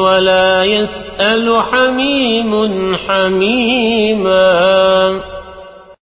ولا يسأل حميم حميما.